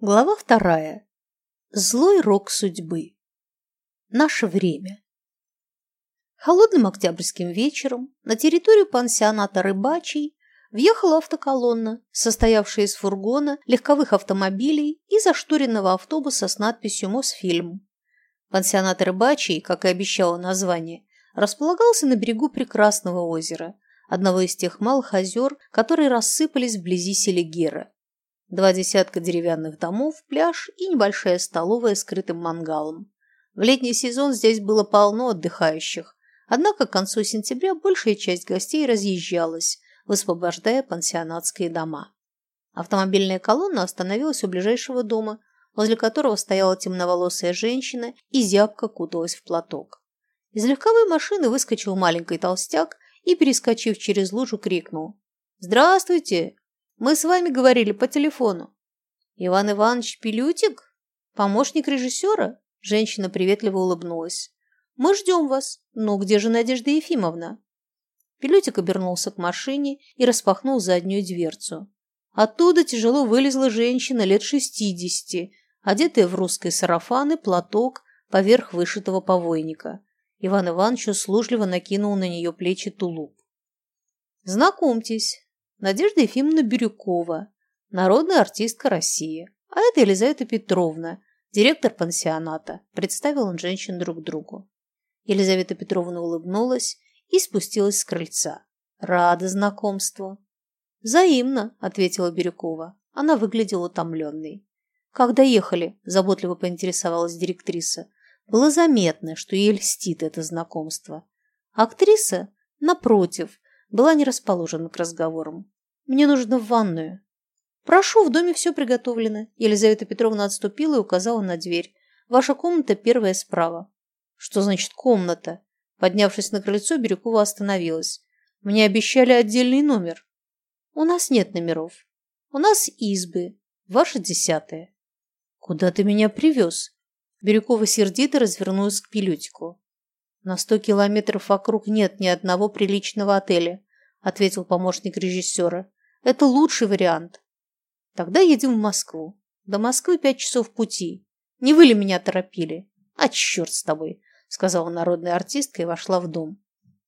Глава вторая. Злой рок судьбы. Наше время. Холодным октябрьским вечером на территорию пансионата «Рыбачий» въехала автоколонна, состоявшая из фургона, легковых автомобилей и зашторенного автобуса с надписью «Мосфильм». Пансионат «Рыбачий», как и обещало название, располагался на берегу прекрасного озера, одного из тех малых озер, которые рассыпались вблизи Селигера. Два десятка деревянных домов, пляж и небольшая столовая с крытым мангалом. В летний сезон здесь было полно отдыхающих, однако к концу сентября большая часть гостей разъезжалась, высвобождая пансионатские дома. Автомобильная колонна остановилась у ближайшего дома, возле которого стояла темноволосая женщина и зябко куталась в платок. Из легковой машины выскочил маленький толстяк и, перескочив через лужу, крикнул «Здравствуйте! Мы с вами говорили по телефону. Иван Иванович Пилютик? Помощник режиссера? Женщина приветливо улыбнулась. Мы ждем вас. Но где же Надежда Ефимовна? Пилютик обернулся к машине и распахнул заднюю дверцу. Оттуда тяжело вылезла женщина лет шестидесяти, одетая в русский сарафан и платок поверх вышитого повойника. Иван Иванович услужливо накинул на нее плечи тулуп. «Знакомьтесь, Надежда Ефимовна Бирюкова, народная артистка России. А это Елизавета Петровна, директор пансионата. Представил он женщин друг другу. Елизавета Петровна улыбнулась и спустилась с крыльца. Рада знакомству. Взаимно, ответила Бирюкова. Она выглядела утомленной. Как доехали? Заботливо поинтересовалась директриса. Было заметно, что ей льстит это знакомство. Актриса, напротив, была не расположена к разговорам. «Мне нужно в ванную». «Прошу, в доме все приготовлено». Елизавета Петровна отступила и указала на дверь. «Ваша комната первая справа». «Что значит комната?» Поднявшись на крыльцо, Бирюкова остановилась. «Мне обещали отдельный номер». «У нас нет номеров. У нас избы. Ваша десятая». «Куда ты меня привез?» Бирюкова сердито развернулась к Пилютику. «На сто километров вокруг нет ни одного приличного отеля», ответил помощник режиссера. «Это лучший вариант». «Тогда едем в Москву. До Москвы пять часов пути. Не вы ли меня торопили?» «А черт с тобой», сказала народная артистка и вошла в дом.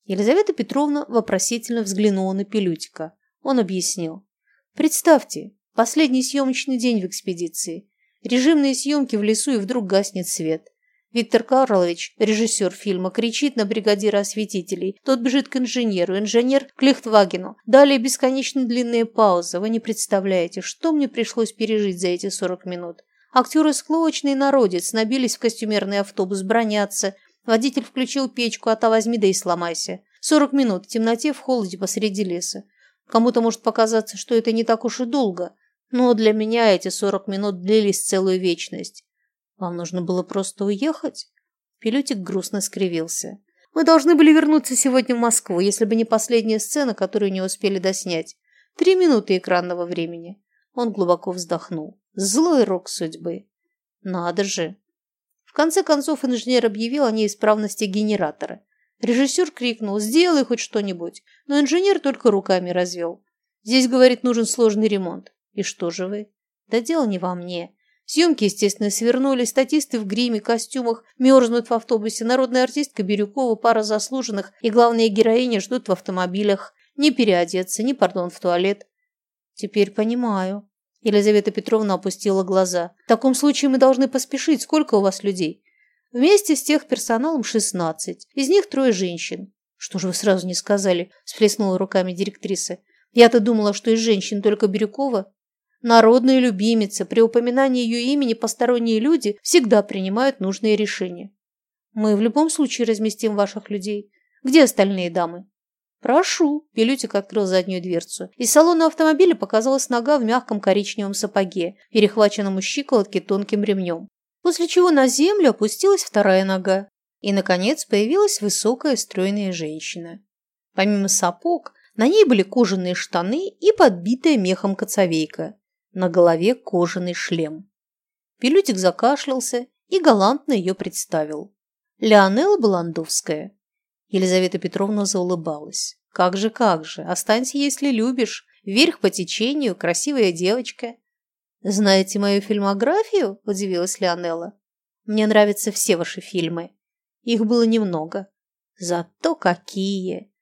Елизавета Петровна вопросительно взглянула на Пилютика. Он объяснил. «Представьте, последний съемочный день в экспедиции. Режимные съемки в лесу, и вдруг гаснет свет. Виктор Карлович, режиссер фильма, кричит на бригадира осветителей. Тот бежит к инженеру, инженер к Лихтвагену. Далее бесконечно длинные паузы. Вы не представляете, что мне пришлось пережить за эти 40 минут. Актеры склочный народец, набились в костюмерный автобус, бронятся. Водитель включил печку, а та возьми да и сломайся. 40 минут в темноте, в холоде посреди леса. Кому-то может показаться, что это не так уж и долго, но для меня эти 40 минут длились целую вечность. Вам нужно было просто уехать? Пилютик грустно скривился. Мы должны были вернуться сегодня в Москву, если бы не последняя сцена, которую не успели доснять. Три минуты экранного времени. Он глубоко вздохнул. Злой рок судьбы. Надо же. В конце концов инженер объявил о неисправности генератора. Режиссер крикнул «Сделай хоть что-нибудь!» Но инженер только руками развел. «Здесь, говорит, нужен сложный ремонт». «И что же вы?» «Да дело не во мне. Съемки, естественно, свернули, статисты в гриме, костюмах мерзнут в автобусе, народная артистка Бирюкова, пара заслуженных и главные героини ждут в автомобилях. Не переодеться, ни, пардон, в туалет. Теперь понимаю. Елизавета Петровна опустила глаза. В таком случае мы должны поспешить. Сколько у вас людей? Вместе с тех персоналом шестнадцать. Из них трое женщин. Что же вы сразу не сказали? Сплеснула руками директриса. Я-то думала, что из женщин только Бирюкова. Народная любимица, при упоминании ее имени посторонние люди всегда принимают нужные решения. Мы в любом случае разместим ваших людей. Где остальные дамы? Прошу. Пилютик открыл заднюю дверцу. Из салона автомобиля показалась нога в мягком коричневом сапоге, перехваченном у щиколотки тонким ремнем. После чего на землю опустилась вторая нога. И, наконец, появилась высокая стройная женщина. Помимо сапог, на ней были кожаные штаны и подбитая мехом коцовейка на голове кожаный шлем. Пилютик закашлялся и галантно ее представил. Леонела Баландовская. Елизавета Петровна заулыбалась. Как же, как же, останься, если любишь. Вверх по течению, красивая девочка. «Знаете мою фильмографию?» – удивилась Леонелла. «Мне нравятся все ваши фильмы. Их было немного. Зато какие!»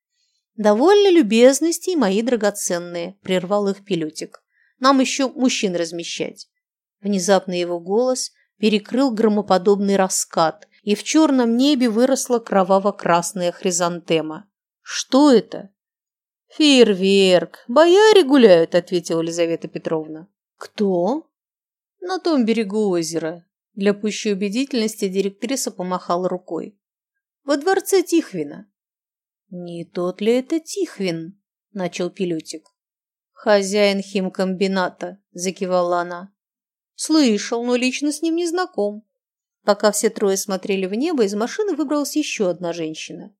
«Довольно любезности, мои драгоценные», – прервал их Пилютик. «Нам еще мужчин размещать». Внезапно его голос перекрыл громоподобный раскат, и в черном небе выросла кроваво-красная хризантема. «Что это?» «Фейерверк! Бояре гуляют», – ответила Елизавета Петровна. «Кто?» «На том берегу озера». Для пущей убедительности директриса помахала рукой. «Во дворце Тихвина». «Не тот ли это Тихвин?» – начал Пилютик. «Хозяин химкомбината», – закивала она. «Слышал, но лично с ним не знаком». Пока все трое смотрели в небо, из машины выбралась еще одна женщина.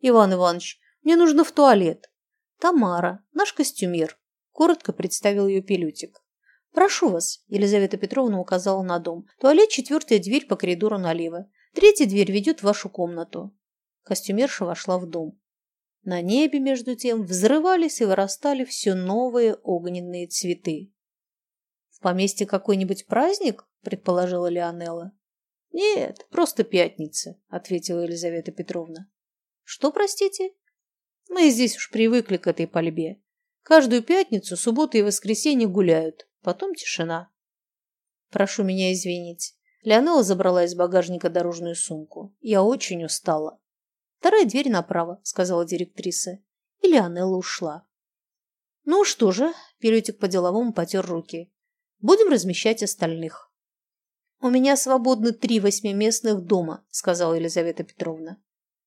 «Иван Иванович, мне нужно в туалет». «Тамара, наш костюмер», – коротко представил ее Пилютик. «Прошу вас», – Елизавета Петровна указала на дом. «Туалет, четвертая дверь по коридору налево. Третья дверь ведет в вашу комнату». Костюмерша вошла в дом. На небе, между тем, взрывались и вырастали все новые огненные цветы. «В поместье какой-нибудь праздник?» – предположила Леонелла. «Нет, просто пятница», – ответила Елизавета Петровна. «Что, простите?» «Мы здесь уж привыкли к этой пальбе. Каждую пятницу, субботу и воскресенье гуляют. Потом тишина. Прошу меня извинить. Леонела забрала из багажника дорожную сумку. Я очень устала. Вторая дверь направо, сказала директриса. И Леонела ушла. Ну что же, Пилютик по-деловому потер руки. Будем размещать остальных. У меня свободны три восьмиместных дома, сказала Елизавета Петровна.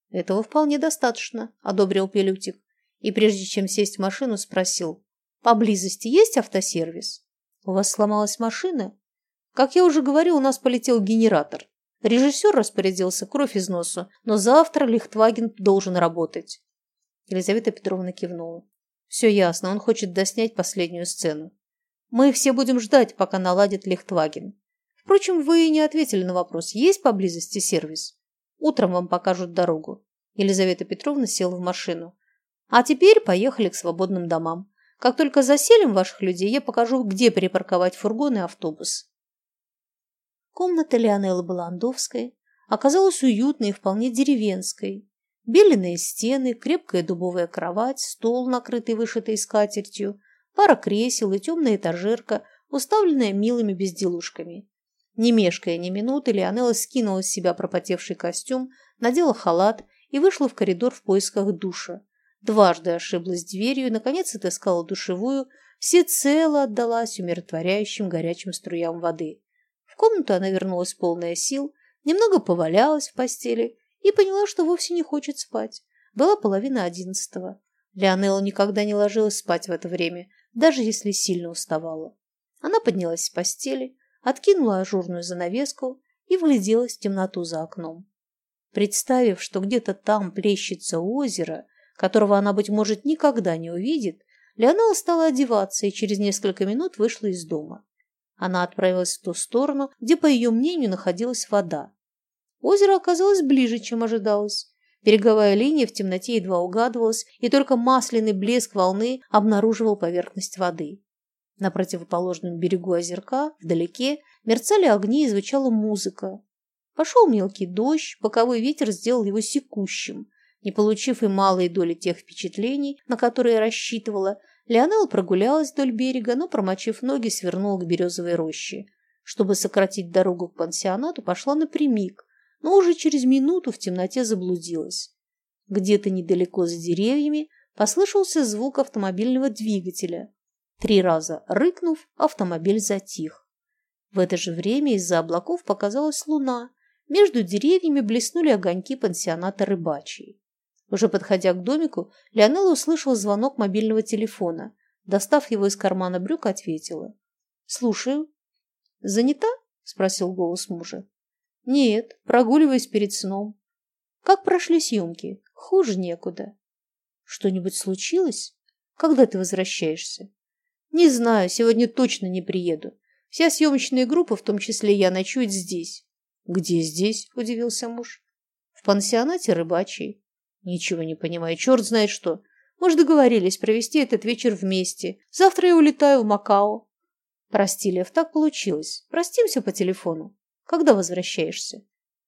Этого вполне достаточно, одобрил Пилютик. И прежде чем сесть в машину, спросил. Поблизости есть автосервис? У вас сломалась машина? Как я уже говорил, у нас полетел генератор. Режиссер распорядился кровь из носу, но завтра Лихтваген должен работать. Елизавета Петровна кивнула. Все ясно, он хочет доснять последнюю сцену. Мы все будем ждать, пока наладит Лихтваген. Впрочем, вы не ответили на вопрос, есть поблизости сервис? Утром вам покажут дорогу. Елизавета Петровна села в машину. А теперь поехали к свободным домам. Как только заселим ваших людей, я покажу, где припарковать фургон и автобус. Комната Леонеллы Баландовской оказалась уютной и вполне деревенской. Беленые стены, крепкая дубовая кровать, стол, накрытый вышитой скатертью, пара кресел и темная этажерка, уставленная милыми безделушками. Не мешкая ни минуты, Леонелла скинула с себя пропотевший костюм, надела халат и вышла в коридор в поисках душа дважды ошиблась дверью и, наконец, отыскала душевую, всецело отдалась умиротворяющим горячим струям воды. В комнату она вернулась полная сил, немного повалялась в постели и поняла, что вовсе не хочет спать. Была половина одиннадцатого. Леонелла никогда не ложилась спать в это время, даже если сильно уставала. Она поднялась с постели, откинула ажурную занавеску и вгляделась в темноту за окном. Представив, что где-то там плещется озеро, которого она, быть может, никогда не увидит, Леонела стала одеваться и через несколько минут вышла из дома. Она отправилась в ту сторону, где, по ее мнению, находилась вода. Озеро оказалось ближе, чем ожидалось. Береговая линия в темноте едва угадывалась, и только масляный блеск волны обнаруживал поверхность воды. На противоположном берегу озерка, вдалеке, мерцали огни и звучала музыка. Пошел мелкий дождь, боковой ветер сделал его секущим, не получив и малой доли тех впечатлений, на которые рассчитывала, Леонел прогулялась вдоль берега, но, промочив ноги, свернула к березовой роще. Чтобы сократить дорогу к пансионату, пошла напрямик, но уже через минуту в темноте заблудилась. Где-то недалеко за деревьями послышался звук автомобильного двигателя. Три раза рыкнув, автомобиль затих. В это же время из-за облаков показалась луна. Между деревьями блеснули огоньки пансионата рыбачьей. Уже подходя к домику, Леонела услышала звонок мобильного телефона. Достав его из кармана брюк, ответила. «Слушаю». «Занята?» – спросил голос мужа. «Нет, прогуливаюсь перед сном». «Как прошли съемки?» «Хуже некуда». «Что-нибудь случилось? Когда ты возвращаешься?» «Не знаю, сегодня точно не приеду. Вся съемочная группа, в том числе я, ночует здесь». «Где здесь?» – удивился муж. «В пансионате рыбачий. Ничего не понимаю. Черт знает что. Мы же договорились провести этот вечер вместе. Завтра я улетаю в Макао. Прости, Лев, так получилось. Простимся по телефону. Когда возвращаешься?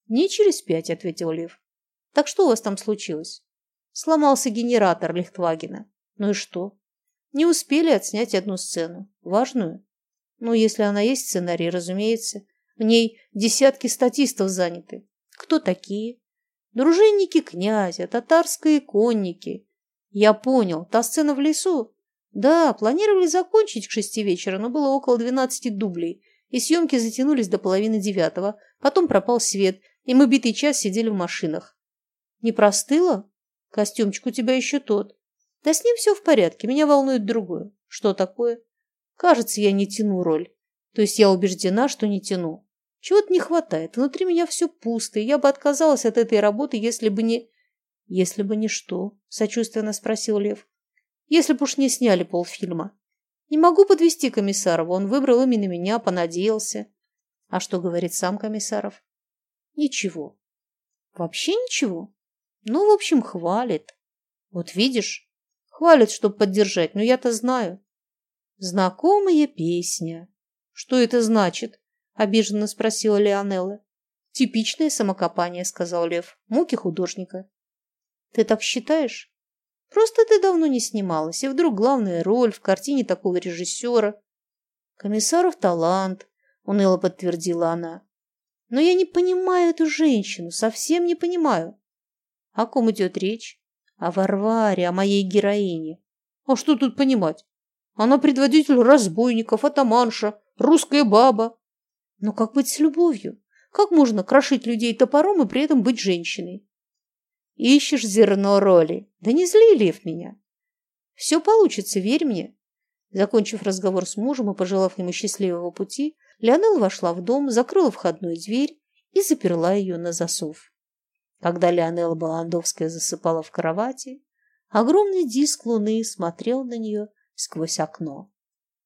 Не через пять, ответил Лев. Так что у вас там случилось? Сломался генератор Лихтвагена. Ну и что? Не успели отснять одну сцену. Важную? Ну, если она есть в сценарии, разумеется. В ней десятки статистов заняты. Кто такие? Дружинники князя, татарские конники. Я понял. Та сцена в лесу? Да, планировали закончить к шести вечера, но было около двенадцати дублей, и съемки затянулись до половины девятого. Потом пропал свет, и мы битый час сидели в машинах. Не простыла? Костюмчик у тебя еще тот. Да с ним все в порядке, меня волнует другое. Что такое? Кажется, я не тяну роль. То есть я убеждена, что не тяну. Чего-то не хватает. Внутри меня все пусто, и я бы отказалась от этой работы, если бы не... Если бы не что? Сочувственно спросил Лев если б уж не сняли полфильма. Не могу подвести Комиссарова, он выбрал именно меня, понадеялся. А что говорит сам Комиссаров? Ничего. Вообще ничего? Ну, в общем, хвалит. Вот видишь, хвалит, чтобы поддержать, но я-то знаю. Знакомая песня. Что это значит? Обиженно спросила Леонелла. Типичное самокопание, сказал Лев. Муки художника. Ты так считаешь? Просто ты давно не снималась, и вдруг главная роль в картине такого режиссера. Комиссаров талант, уныло подтвердила она. Но я не понимаю эту женщину, совсем не понимаю. О ком идет речь? О Варваре, о моей героине. А что тут понимать? Она предводитель разбойников, атаманша, русская баба. Но как быть с любовью? Как можно крошить людей топором и при этом быть женщиной? Ищешь зерно роли. Да не зли, Лев, меня. Все получится, верь мне. Закончив разговор с мужем и пожелав ему счастливого пути, Леонел вошла в дом, закрыла входную дверь и заперла ее на засов. Когда Леонела Баландовская засыпала в кровати, огромный диск луны смотрел на нее сквозь окно.